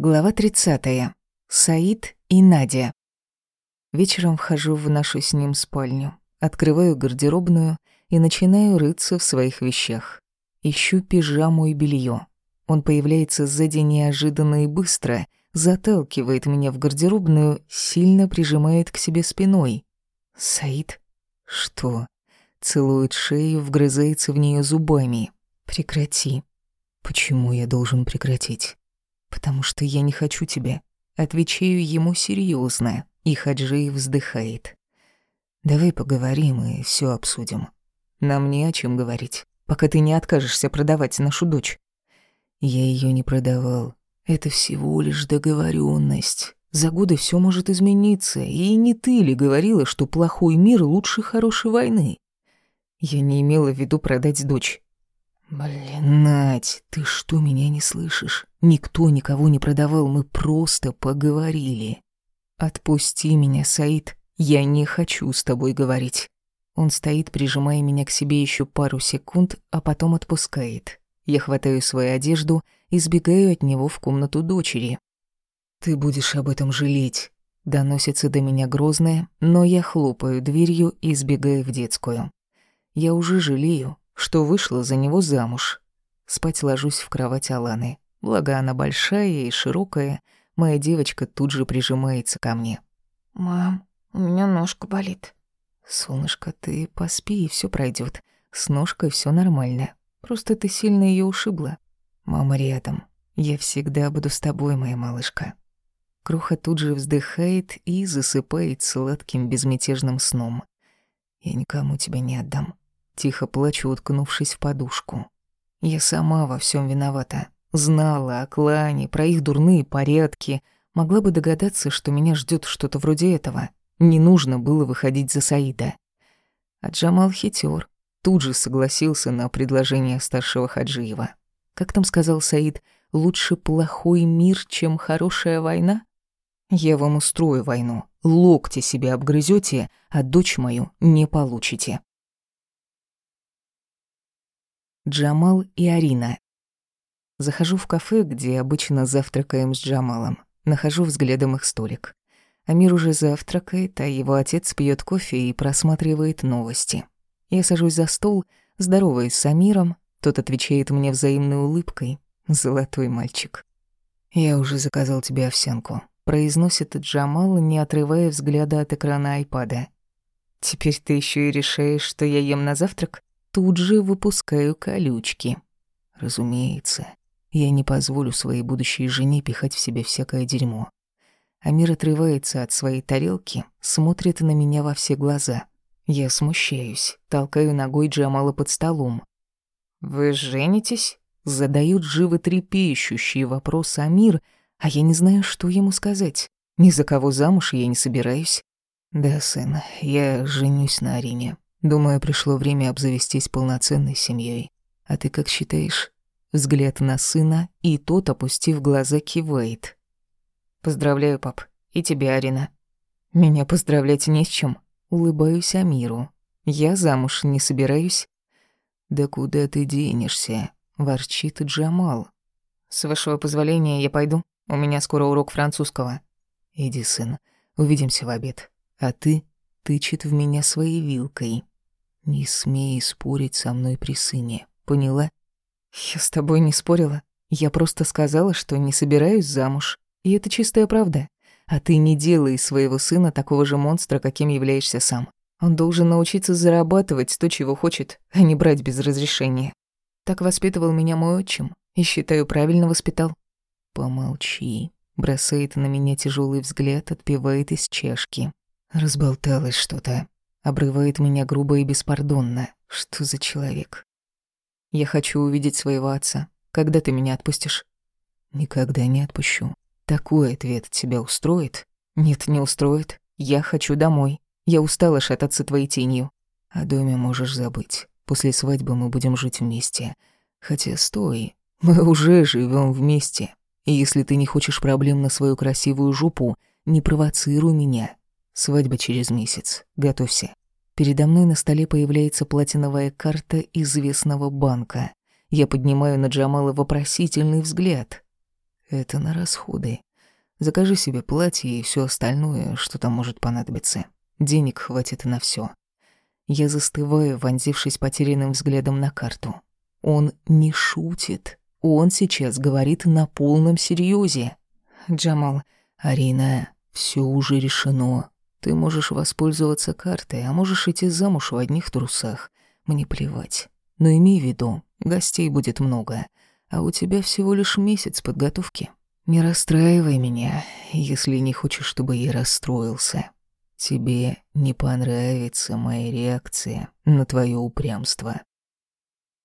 Глава 30. Саид и Надя. Вечером вхожу в нашу с ним спальню, открываю гардеробную и начинаю рыться в своих вещах. Ищу пижаму и белье. Он появляется сзади неожиданно и быстро, заталкивает меня в гардеробную, сильно прижимает к себе спиной. «Саид?» «Что?» Целует шею, вгрызается в нее зубами. «Прекрати». «Почему я должен прекратить?» «Потому что я не хочу тебя». Отвечаю ему серьезно, и Хаджи вздыхает. «Давай поговорим и все обсудим. Нам не о чем говорить, пока ты не откажешься продавать нашу дочь». Я ее не продавал. Это всего лишь договоренность. За годы все может измениться, и не ты ли говорила, что плохой мир лучше хорошей войны? Я не имела в виду продать дочь. «Блин, Надь, ты что, меня не слышишь? Никто никого не продавал, мы просто поговорили. Отпусти меня, Саид, я не хочу с тобой говорить». Он стоит, прижимая меня к себе еще пару секунд, а потом отпускает. Я хватаю свою одежду и сбегаю от него в комнату дочери. «Ты будешь об этом жалеть», — доносится до меня грозное, но я хлопаю дверью и сбегаю в детскую. Я уже жалею, что вышла за него замуж. Спать ложусь в кровать Аланы. Благо она большая и широкая, моя девочка тут же прижимается ко мне. «Мам, у меня ножка болит». «Солнышко, ты поспи, и все пройдет. С ножкой все нормально. Просто ты сильно ее ушибла. Мама рядом. Я всегда буду с тобой, моя малышка». Круха тут же вздыхает и засыпает сладким безмятежным сном. «Я никому тебя не отдам. Тихо плачу, уткнувшись в подушку. Я сама во всем виновата. Знала о клане, про их дурные порядки. Могла бы догадаться, что меня ждет что-то вроде этого. Не нужно было выходить за Саида. А Джамал хитер. Тут же согласился на предложение старшего Хаджиева. Как там сказал Саид, лучше плохой мир, чем хорошая война? Я вам устрою войну. Локти себе обгрызете, а дочь мою не получите. Джамал и Арина. Захожу в кафе, где обычно завтракаем с Джамалом. Нахожу взглядом их столик. Амир уже завтракает, а его отец пьет кофе и просматривает новости. Я сажусь за стол, здороваюсь с Амиром, тот отвечает мне взаимной улыбкой. Золотой мальчик. «Я уже заказал тебе овсянку», — произносит Джамал, не отрывая взгляда от экрана айпада. «Теперь ты еще и решаешь, что я ем на завтрак?» Тут же выпускаю колючки. Разумеется, я не позволю своей будущей жене пихать в себе всякое дерьмо. Амир отрывается от своей тарелки, смотрит на меня во все глаза. Я смущаюсь, толкаю ногой Джамала под столом. «Вы женитесь?» Задают животрепещущий вопрос Амир, а я не знаю, что ему сказать. Ни за кого замуж я не собираюсь. «Да, сын, я женюсь на Арине. Думаю, пришло время обзавестись полноценной семьей. А ты как считаешь? Взгляд на сына, и тот, опустив глаза, кивает. Поздравляю, пап. И тебя, Арина. Меня поздравлять не с чем. Улыбаюсь Амиру. Я замуж не собираюсь. Да куда ты денешься? Ворчит Джамал. С вашего позволения я пойду. У меня скоро урок французского. Иди, сын. Увидимся в обед. А ты тычет в меня своей вилкой. Не смей спорить со мной при сыне, поняла? Я с тобой не спорила. Я просто сказала, что не собираюсь замуж. И это чистая правда. А ты не делай своего сына такого же монстра, каким являешься сам. Он должен научиться зарабатывать то, чего хочет, а не брать без разрешения. Так воспитывал меня мой отчим, и, считаю, правильно воспитал. Помолчи. Бросает на меня тяжелый взгляд, отпивает из чашки. Разболталось что-то. Обрывает меня грубо и беспардонно. Что за человек? Я хочу увидеть своего отца. Когда ты меня отпустишь? Никогда не отпущу. Такой ответ тебя устроит? Нет, не устроит. Я хочу домой. Я устала шататься твоей тенью. О доме можешь забыть. После свадьбы мы будем жить вместе. Хотя стой, мы уже живем вместе. И если ты не хочешь проблем на свою красивую жопу, не провоцируй меня. Свадьба через месяц. Готовься. Передо мной на столе появляется платиновая карта известного банка. Я поднимаю на Джамала вопросительный взгляд. Это на расходы. Закажи себе платье и все остальное, что там может понадобиться. Денег хватит на все. Я застываю, вонзившись потерянным взглядом на карту. Он не шутит. Он сейчас говорит на полном серьезе. Джамал, Арина, все уже решено. Ты можешь воспользоваться картой, а можешь идти замуж в одних трусах. Мне плевать. Но имей в виду, гостей будет много, а у тебя всего лишь месяц подготовки. Не расстраивай меня, если не хочешь, чтобы я расстроился. Тебе не понравится моя реакция на твое упрямство.